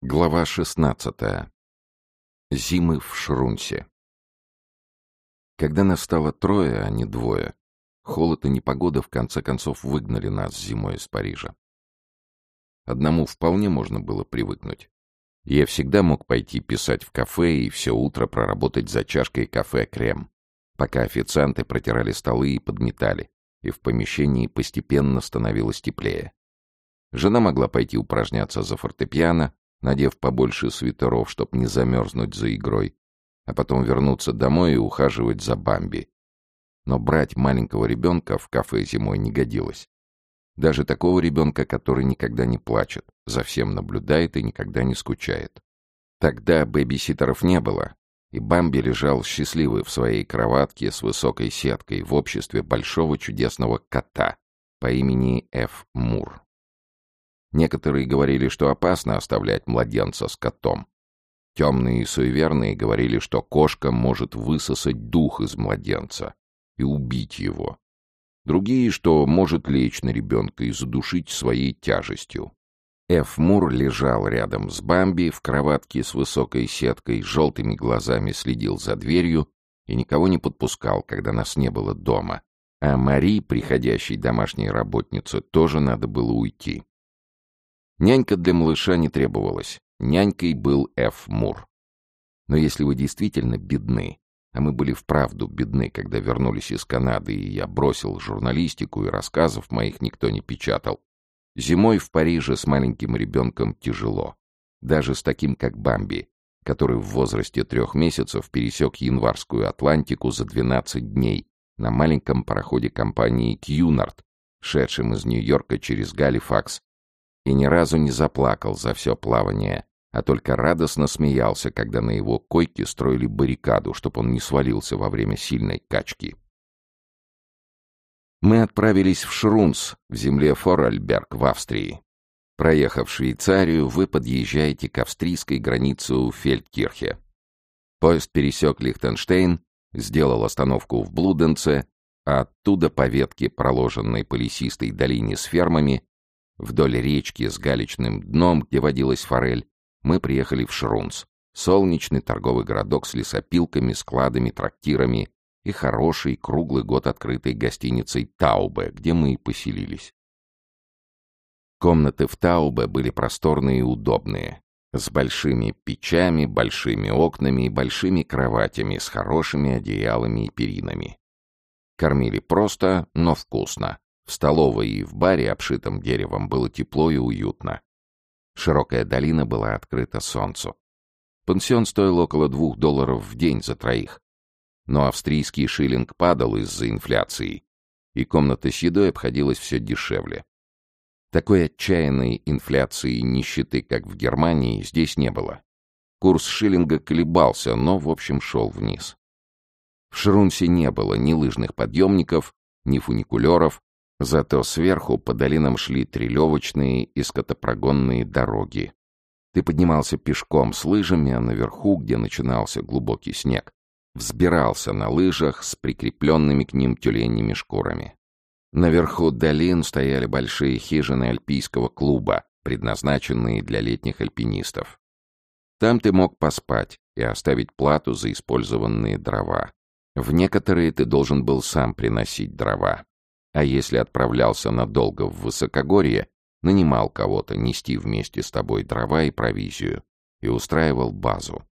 Глава 16. Зимы в Шрунсе. Когда нас стало трое, а не двое, холод и непогода в конце концов выгнали нас зимой из Парижа. Одному вполне можно было привыкнуть. Я всегда мог пойти писать в кафе и все утро проработать за чашкой кафе крем, пока официанты протирали столы и подметали, и в помещении постепенно становилось теплее. Жена могла пойти упражняться за фортепиано, надев побольше свитеров, чтоб не замерзнуть за игрой, а потом вернуться домой и ухаживать за Бамби. Но брать маленького ребенка в кафе зимой не годилось. Даже такого ребенка, который никогда не плачет, за всем наблюдает и никогда не скучает. Тогда бэбиситеров не было, и Бамби лежал счастливый в своей кроватке с высокой сеткой в обществе большого чудесного кота по имени Ф. Мур. Некоторые говорили, что опасно оставлять младенца с котом. Темные и суеверные говорили, что кошка может высосать дух из младенца и убить его. Другие, что может лечь на ребенка и задушить своей тяжестью. Эф Мур лежал рядом с Бамби в кроватке с высокой сеткой, желтыми глазами следил за дверью и никого не подпускал, когда нас не было дома. А Мари, приходящей домашней работнице, тоже надо было уйти. Нянька для малыша не требовалась. Нянькой был Ф. Мур. Но если вы действительно бедны, а мы были вправду бедны, когда вернулись из Канады, и я бросил журналистику, и рассказов моих никто не печатал, зимой в Париже с маленьким ребенком тяжело. Даже с таким, как Бамби, который в возрасте трех месяцев пересек январскую Атлантику за 12 дней на маленьком пароходе компании «Кьюнард», шедшем из Нью-Йорка через Галифакс и ни разу не заплакал за все плавание, а только радостно смеялся, когда на его койке строили баррикаду, чтобы он не свалился во время сильной качки. Мы отправились в Шрунс, в земле Форальберг в Австрии. Проехав Швейцарию, вы подъезжаете к австрийской границе у Фельдкирхе. Поезд пересек Лихтенштейн, сделал остановку в Блуденце, а оттуда по ветке, проложенной по лесистой долине с фермами, Вдоль речки с галечным дном, где водилась форель, мы приехали в Шрунс. Солнечный торговый городок с лесопилками, складами, трактирами и хорошей круглый год открытой гостиницей «Таубе», где мы и поселились. Комнаты в Таубе были просторные и удобные, с большими печами, большими окнами и большими кроватями с хорошими одеялами и перинами. Кормили просто, но вкусно. В столовой и в баре, обшитом деревом, было тепло и уютно. Широкая долина была открыта солнцу. Пансион стоил около двух долларов в день за троих. Но австрийский шиллинг падал из-за инфляции, и комната с едой обходилась все дешевле. Такой отчаянной инфляции и нищеты, как в Германии, здесь не было. Курс шиллинга колебался, но, в общем, шел вниз. В Шрунсе не было ни лыжных подъемников, ни фуникулеров, Зато сверху по долинам шли трелевочные и скотопрогонные дороги. Ты поднимался пешком с лыжами, а наверху, где начинался глубокий снег, взбирался на лыжах с прикрепленными к ним тюленями шкурами. Наверху долин стояли большие хижины альпийского клуба, предназначенные для летних альпинистов. Там ты мог поспать и оставить плату за использованные дрова. В некоторые ты должен был сам приносить дрова. А если отправлялся надолго в высокогорье, нанимал кого-то нести вместе с тобой дрова и провизию и устраивал базу.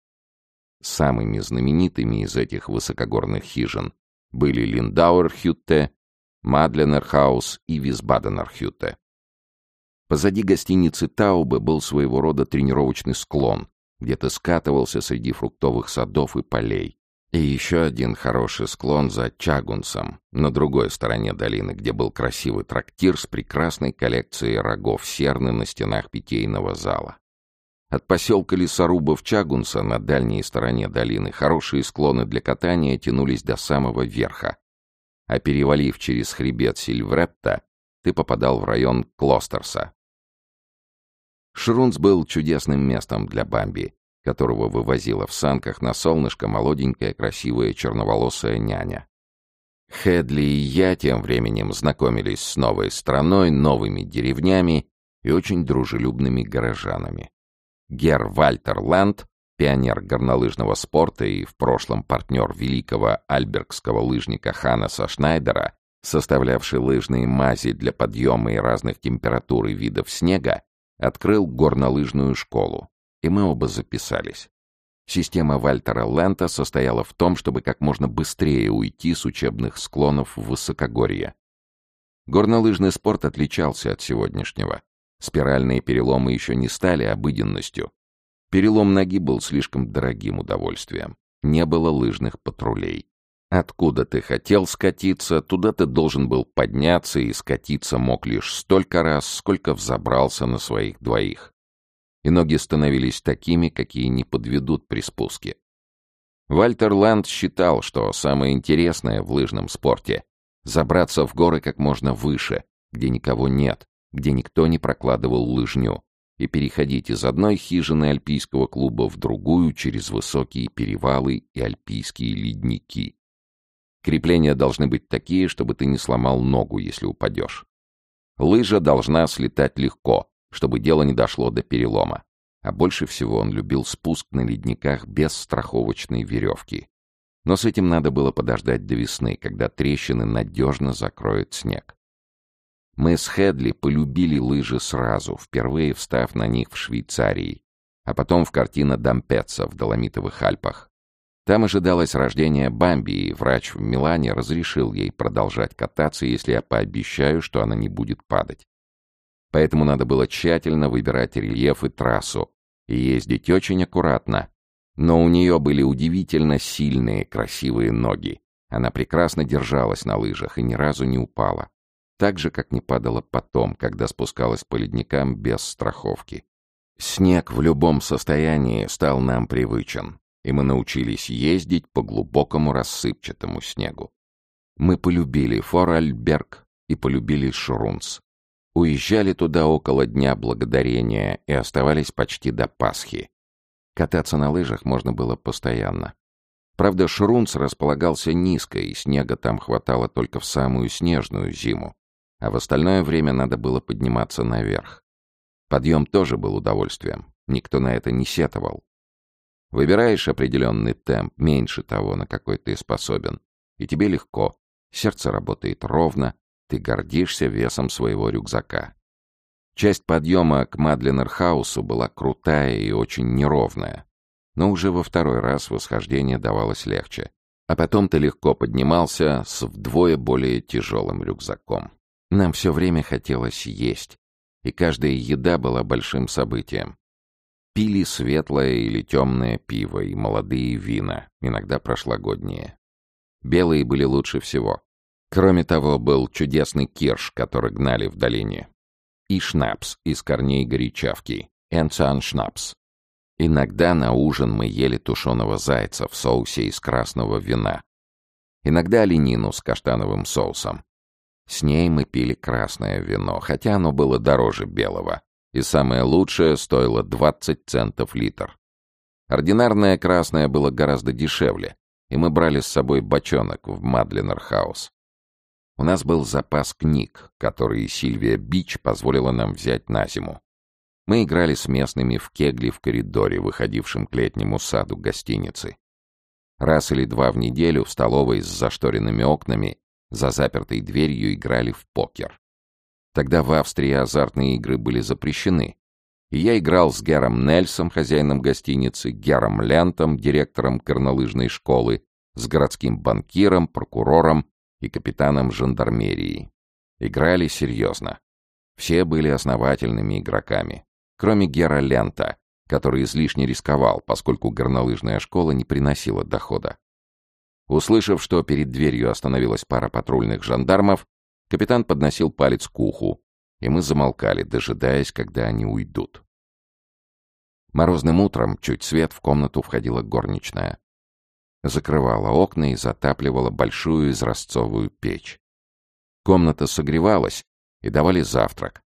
Самыми знаменитыми из этих высокогорных хижин были Линдауэрхютте, Мадленерхаус и Висбаденерхютте. Позади гостиницы Таубе был своего рода тренировочный склон, где ты скатывался среди фруктовых садов и полей, и еще один хороший склон за Чагунсом, на другой стороне долины, где был красивый трактир с прекрасной коллекцией рогов серны на стенах питейного зала. От поселка лесорубов Чагунса на дальней стороне долины хорошие склоны для катания тянулись до самого верха. А перевалив через хребет Сильвретта, ты попадал в район Клостерса. Шрунц был чудесным местом для Бамби, которого вывозила в санках на солнышко молоденькая красивая черноволосая няня. Хедли и я тем временем знакомились с новой страной, новыми деревнями и очень дружелюбными горожанами. Гер Вальтер Лэнд, пионер горнолыжного спорта и в прошлом партнер великого альбергского лыжника Ханнеса Шнайдера, составлявший лыжные мази для подъема и разных температур и видов снега, открыл горнолыжную школу, и мы оба записались. Система Вальтера Лента состояла в том, чтобы как можно быстрее уйти с учебных склонов в высокогорье. Горнолыжный спорт отличался от сегодняшнего. Спиральные переломы еще не стали обыденностью. Перелом ноги был слишком дорогим удовольствием. Не было лыжных патрулей. Откуда ты хотел скатиться, туда ты должен был подняться, и скатиться мог лишь столько раз, сколько взобрался на своих двоих и ноги становились такими, какие не подведут при спуске. Вальтер Ланд считал, что самое интересное в лыжном спорте — забраться в горы как можно выше, где никого нет, где никто не прокладывал лыжню, и переходить из одной хижины альпийского клуба в другую через высокие перевалы и альпийские ледники. Крепления должны быть такие, чтобы ты не сломал ногу, если упадешь. Лыжа должна слетать легко, чтобы дело не дошло до перелома. А больше всего он любил спуск на ледниках без страховочной веревки. Но с этим надо было подождать до весны, когда трещины надежно закроют снег. Мы с Хедли полюбили лыжи сразу, впервые встав на них в Швейцарии, а потом в картина Дампеца в Доломитовых Альпах. Там ожидалось рождение Бамби, и врач в Милане разрешил ей продолжать кататься, если я пообещаю, что она не будет падать поэтому надо было тщательно выбирать рельеф и трассу и ездить очень аккуратно. Но у нее были удивительно сильные, красивые ноги. Она прекрасно держалась на лыжах и ни разу не упала. Так же, как не падала потом, когда спускалась по ледникам без страховки. Снег в любом состоянии стал нам привычен, и мы научились ездить по глубокому рассыпчатому снегу. Мы полюбили Форальберг и полюбили Шрунц. Уезжали туда около Дня Благодарения и оставались почти до Пасхи. Кататься на лыжах можно было постоянно. Правда, Шрунц располагался низко, и снега там хватало только в самую снежную зиму, а в остальное время надо было подниматься наверх. Подъем тоже был удовольствием, никто на это не сетовал. Выбираешь определенный темп, меньше того, на какой ты способен, и тебе легко, сердце работает ровно, ты гордишься весом своего рюкзака. Часть подъема к Мадленерхаусу была крутая и очень неровная. Но уже во второй раз восхождение давалось легче. А потом ты легко поднимался с вдвое более тяжелым рюкзаком. Нам все время хотелось есть, и каждая еда была большим событием. Пили светлое или темное пиво и молодые вина, иногда прошлогодние. Белые были лучше всего. Кроме того, был чудесный кирш, который гнали в долине. И шнапс из корней горячавки. Энцан шнапс. Иногда на ужин мы ели тушеного зайца в соусе из красного вина. Иногда оленину с каштановым соусом. С ней мы пили красное вино, хотя оно было дороже белого. И самое лучшее стоило 20 центов литр. Ординарное красное было гораздо дешевле, и мы брали с собой бочонок в Мадлинер-хаус. У нас был запас книг, которые Сильвия Бич позволила нам взять на зиму. Мы играли с местными в кегли в коридоре, выходившем к летнему саду гостиницы. Раз или два в неделю в столовой с зашторенными окнами за запертой дверью играли в покер. Тогда в Австрии азартные игры были запрещены. И я играл с Гером Нельсом, хозяином гостиницы, Гером Лентом, директором горнолыжной школы, с городским банкиром, прокурором и капитаном жандармерии. Играли серьезно. Все были основательными игроками, кроме Гера Лента, который излишне рисковал, поскольку горнолыжная школа не приносила дохода. Услышав, что перед дверью остановилась пара патрульных жандармов, капитан подносил палец к уху, и мы замолкали, дожидаясь, когда они уйдут. Морозным утром, чуть свет, в комнату входила горничная закрывала окна и затапливала большую изразцовую печь. Комната согревалась, и давали завтрак.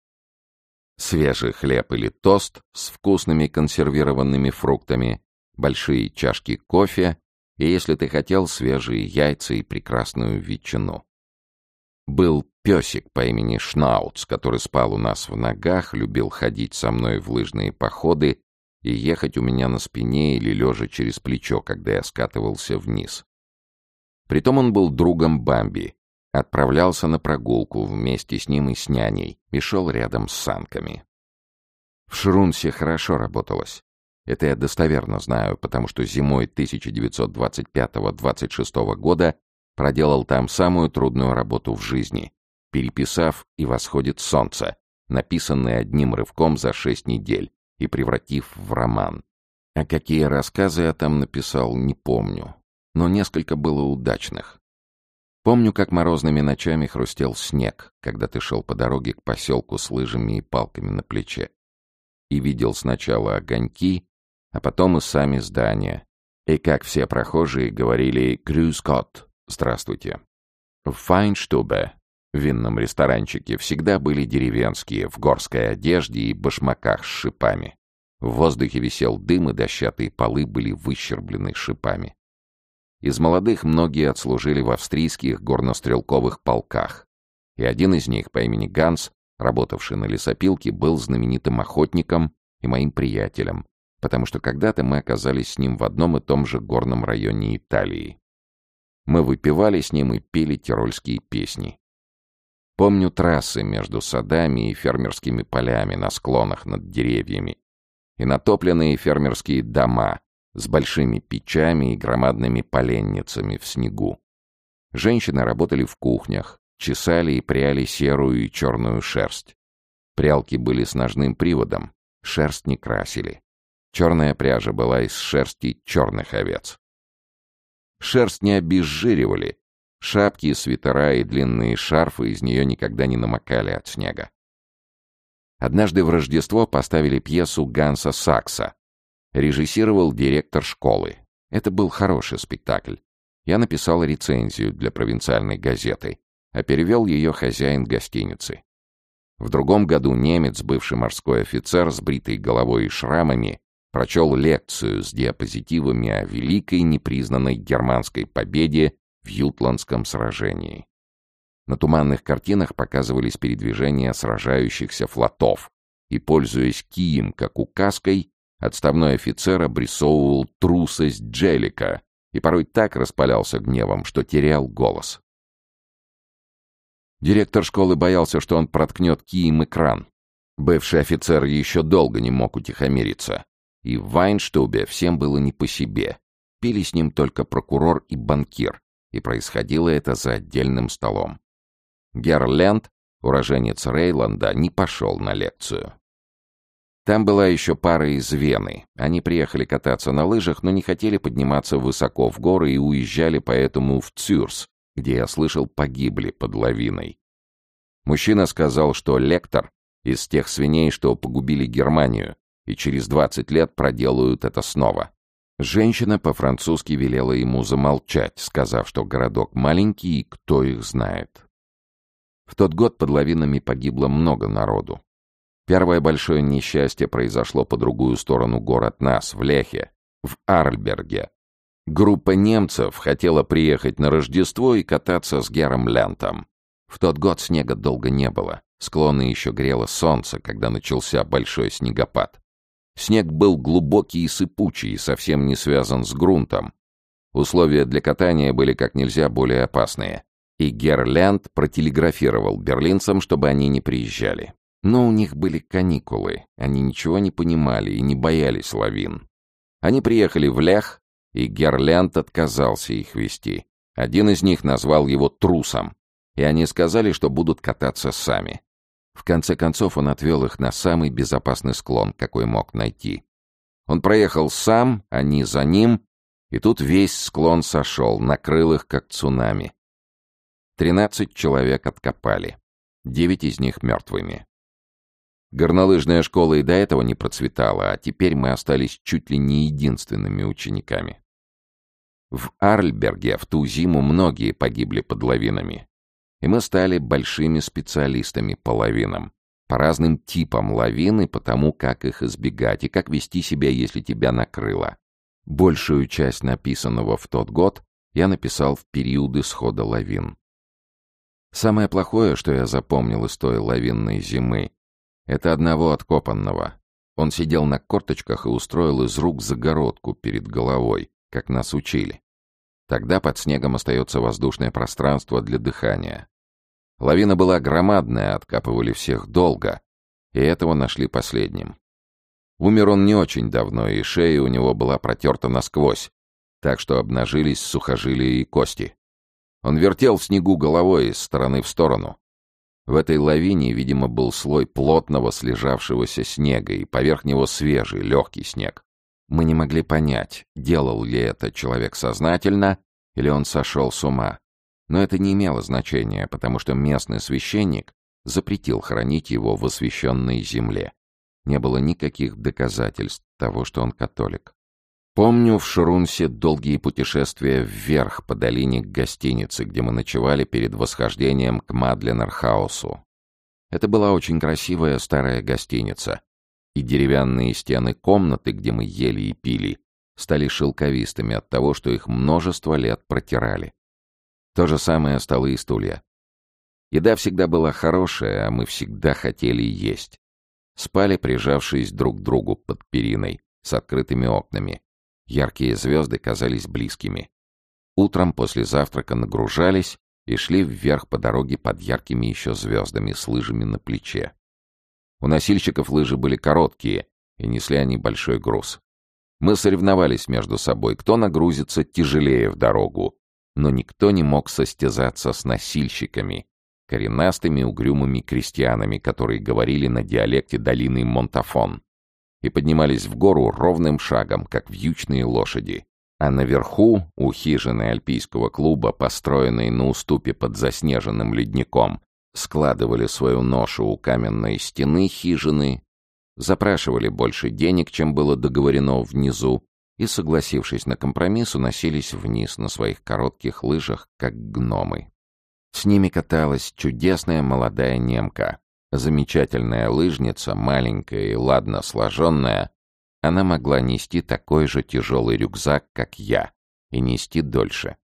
Свежий хлеб или тост с вкусными консервированными фруктами, большие чашки кофе и, если ты хотел, свежие яйца и прекрасную ветчину. Был песик по имени Шнауц, который спал у нас в ногах, любил ходить со мной в лыжные походы и ехать у меня на спине или лежа через плечо, когда я скатывался вниз. Притом он был другом Бамби, отправлялся на прогулку вместе с ним и с няней и шел рядом с санками. В Шрунсе хорошо работалось. Это я достоверно знаю, потому что зимой 1925-26 года проделал там самую трудную работу в жизни, переписав «И восходит солнце», написанный одним рывком за шесть недель и превратив в роман. А какие рассказы я там написал, не помню, но несколько было удачных. Помню, как морозными ночами хрустел снег, когда ты шел по дороге к поселку с лыжами и палками на плече. И видел сначала огоньки, а потом и сами здания. И как все прохожие говорили «Грюскот» — «Здравствуйте». Файнштубе, винном ресторанчике, всегда были деревенские, в горской одежде и башмаках с шипами. В воздухе висел дым, и дощатые полы были выщерблены шипами. Из молодых многие отслужили в австрийских горнострелковых полках. И один из них по имени Ганс, работавший на лесопилке, был знаменитым охотником и моим приятелем, потому что когда-то мы оказались с ним в одном и том же горном районе Италии. Мы выпивали с ним и пели тирольские песни. Помню трассы между садами и фермерскими полями на склонах над деревьями и натопленные фермерские дома с большими печами и громадными поленницами в снегу. Женщины работали в кухнях, чесали и пряли серую и черную шерсть. Прялки были с ножным приводом, шерсть не красили. Черная пряжа была из шерсти черных овец. Шерсть не обезжиривали. Шапки, свитера и длинные шарфы из нее никогда не намокали от снега. Однажды в Рождество поставили пьесу Ганса Сакса. Режиссировал директор школы. Это был хороший спектакль. Я написал рецензию для провинциальной газеты, а перевел ее хозяин гостиницы. В другом году немец, бывший морской офицер с бритой головой и шрамами, прочел лекцию с диапозитивами о великой непризнанной германской победе в Ютландском сражении. На туманных картинах показывались передвижения сражающихся флотов, и, пользуясь кием как указкой, отставной офицер обрисовывал трусость Джелика и порой так распалялся гневом, что терял голос. Директор школы боялся, что он проткнет кием экран. Бывший офицер еще долго не мог утихомириться. И в Вайнштубе всем было не по себе. Пили с ним только прокурор и банкир, и происходило это за отдельным столом. Герленд, уроженец Рейланда, не пошел на лекцию. Там была еще пара из Вены. Они приехали кататься на лыжах, но не хотели подниматься высоко в горы и уезжали поэтому в Цюрс, где, я слышал, погибли под лавиной. Мужчина сказал, что лектор из тех свиней, что погубили Германию, и через 20 лет проделают это снова. Женщина по-французски велела ему замолчать, сказав, что городок маленький и кто их знает. В тот год под лавинами погибло много народу. Первое большое несчастье произошло по другую сторону гор от нас, в Лехе, в Арльберге. Группа немцев хотела приехать на Рождество и кататься с Гером Лентом. В тот год снега долго не было. Склоны еще грело солнце, когда начался большой снегопад. Снег был глубокий и сыпучий, совсем не связан с грунтом. Условия для катания были как нельзя более опасные. И Герлянд протелеграфировал берлинцам, чтобы они не приезжали. Но у них были каникулы, они ничего не понимали и не боялись лавин. Они приехали в Лех, и Герлянд отказался их вести. Один из них назвал его трусом, и они сказали, что будут кататься сами. В конце концов он отвел их на самый безопасный склон, какой мог найти. Он проехал сам, они за ним, и тут весь склон сошел, накрыл их как цунами. Тринадцать человек откопали, девять из них мертвыми. Горнолыжная школа и до этого не процветала, а теперь мы остались чуть ли не единственными учениками. В Арльберге в ту зиму многие погибли под лавинами и мы стали большими специалистами по лавинам. По разным типам лавин и по тому, как их избегать и как вести себя, если тебя накрыло. Большую часть написанного в тот год я написал в период исхода лавин. Самое плохое, что я запомнил из той лавинной зимы, это одного откопанного. Он сидел на корточках и устроил из рук загородку перед головой, как нас учили. Тогда под снегом остается воздушное пространство для дыхания. Лавина была громадная, откапывали всех долго, и этого нашли последним. Умер он не очень давно, и шея у него была протерта насквозь, так что обнажились сухожилия и кости. Он вертел в снегу головой из стороны в сторону. В этой лавине, видимо, был слой плотного слежавшегося снега, и поверх него свежий, легкий снег. Мы не могли понять, делал ли это человек сознательно или он сошел с ума. Но это не имело значения, потому что местный священник запретил хранить его в освященной земле. Не было никаких доказательств того, что он католик. Помню в Шрунсе долгие путешествия вверх по долине к гостинице, где мы ночевали перед восхождением к Мадленерхаусу. Это была очень красивая старая гостиница, и деревянные стены комнаты, где мы ели и пили, стали шелковистыми от того, что их множество лет протирали. То же самое столы и стулья. Еда всегда была хорошая, а мы всегда хотели есть. Спали, прижавшись друг к другу под периной, с открытыми окнами. Яркие звезды казались близкими. Утром после завтрака нагружались и шли вверх по дороге под яркими еще звездами с лыжами на плече. У носильщиков лыжи были короткие, и несли они большой груз. Мы соревновались между собой, кто нагрузится тяжелее в дорогу, но никто не мог состязаться с носильщиками, коренастыми угрюмыми крестьянами, которые говорили на диалекте долины Монтафон, и поднимались в гору ровным шагом, как вьючные лошади. А наверху, у хижины альпийского клуба, построенной на уступе под заснеженным ледником, складывали свою ношу у каменной стены хижины, запрашивали больше денег, чем было договорено внизу, и, согласившись на компромисс, уносились вниз на своих коротких лыжах, как гномы. С ними каталась чудесная молодая немка, замечательная лыжница, маленькая и ладно сложенная. Она могла нести такой же тяжелый рюкзак, как я, и нести дольше.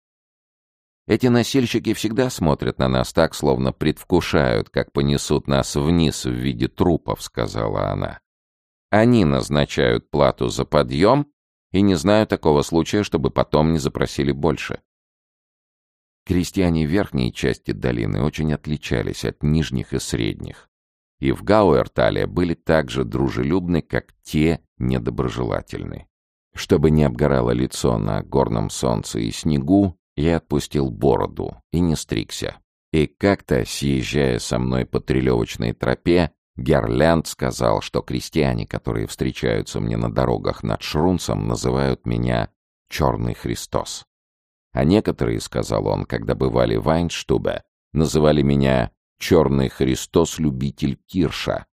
Эти носильщики всегда смотрят на нас так, словно предвкушают, как понесут нас вниз в виде трупов, сказала она. Они назначают плату за подъем и не знаю такого случая, чтобы потом не запросили больше. Крестьяне верхней части долины очень отличались от нижних и средних. И в Гауэртале были так же дружелюбны, как те недоброжелательны. Чтобы не обгорало лицо на горном солнце и снегу, я отпустил бороду и не стригся. И как-то, съезжая со мной по трелевочной тропе, Герлянд сказал, что крестьяне, которые встречаются мне на дорогах над Шрунцем, называют меня «Черный Христос». А некоторые, сказал он, когда бывали в Айнштубе, называли меня «Черный Христос-любитель Кирша».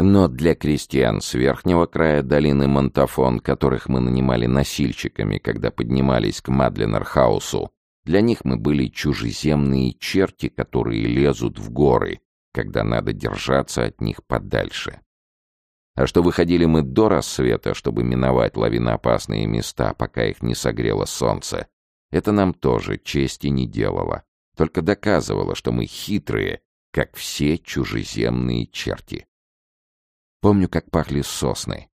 Но для крестьян с верхнего края долины Монтафон, которых мы нанимали носильщиками, когда поднимались к Мадленерхаусу, для них мы были чужеземные черти, которые лезут в горы, когда надо держаться от них подальше. А что выходили мы до рассвета, чтобы миновать лавиноопасные места, пока их не согрело солнце, это нам тоже чести не делало, только доказывало, что мы хитрые, как все чужеземные черти. Помню, как пахли сосны,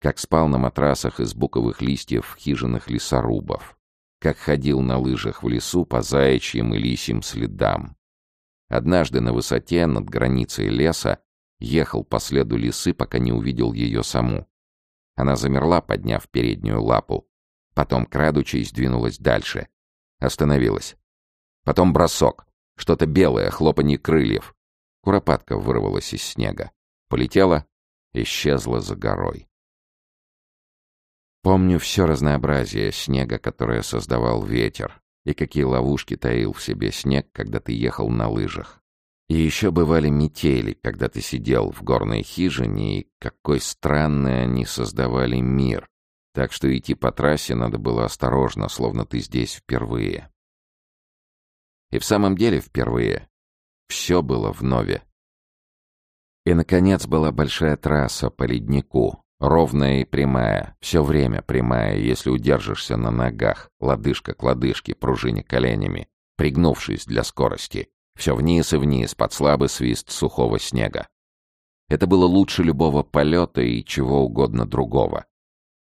как спал на матрасах из буковых листьев в хижинах лесорубов, как ходил на лыжах в лесу по заячьим и лисьим следам. Однажды на высоте над границей леса ехал по следу лисы, пока не увидел ее саму. Она замерла, подняв переднюю лапу. Потом, крадучись, двинулась дальше. Остановилась. Потом бросок. Что-то белое, хлопанье крыльев. Куропатка вырвалась из снега. Полетела, исчезла за горой. Помню все разнообразие снега, которое создавал ветер, и какие ловушки таил в себе снег, когда ты ехал на лыжах. И еще бывали метели, когда ты сидел в горной хижине, и какой странный они создавали мир. Так что идти по трассе надо было осторожно, словно ты здесь впервые. И в самом деле впервые. Все было вновь. И, наконец, была большая трасса по леднику, Ровная и прямая, все время прямая, если удержишься на ногах, лодыжка к лодыжке, пружине коленями, пригнувшись для скорости. Все вниз и вниз, под слабый свист сухого снега. Это было лучше любого полета и чего угодно другого.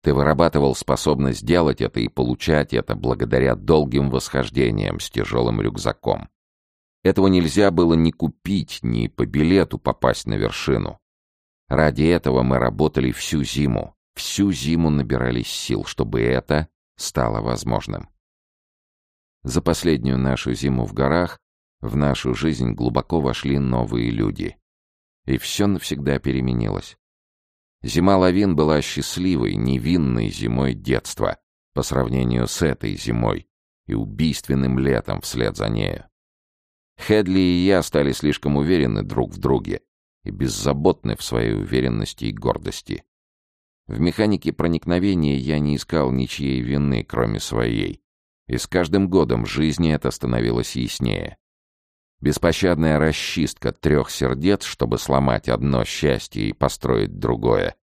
Ты вырабатывал способность делать это и получать это благодаря долгим восхождениям с тяжелым рюкзаком. Этого нельзя было ни купить, ни по билету попасть на вершину. Ради этого мы работали всю зиму, всю зиму набирались сил, чтобы это стало возможным. За последнюю нашу зиму в горах в нашу жизнь глубоко вошли новые люди. И все навсегда переменилось. Зима лавин была счастливой, невинной зимой детства по сравнению с этой зимой и убийственным летом вслед за нею. Хедли и я стали слишком уверены друг в друге и беззаботны в своей уверенности и гордости. В механике проникновения я не искал ничьей вины, кроме своей. И с каждым годом жизни это становилось яснее. Беспощадная расчистка трех сердец, чтобы сломать одно счастье и построить другое.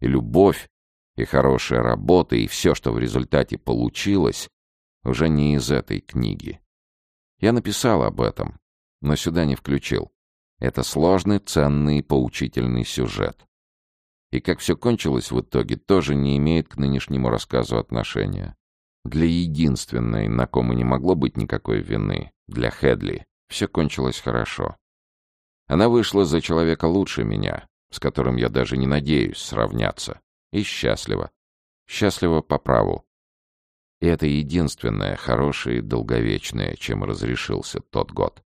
И любовь, и хорошая работа, и все, что в результате получилось, уже не из этой книги. Я написал об этом, но сюда не включил. Это сложный, ценный и поучительный сюжет. И как все кончилось в итоге, тоже не имеет к нынешнему рассказу отношения. Для единственной, на ком и не могло быть никакой вины, для Хедли, все кончилось хорошо. Она вышла за человека лучше меня, с которым я даже не надеюсь сравняться, и счастлива. Счастлива по праву. И это единственное хорошее и долговечное, чем разрешился тот год.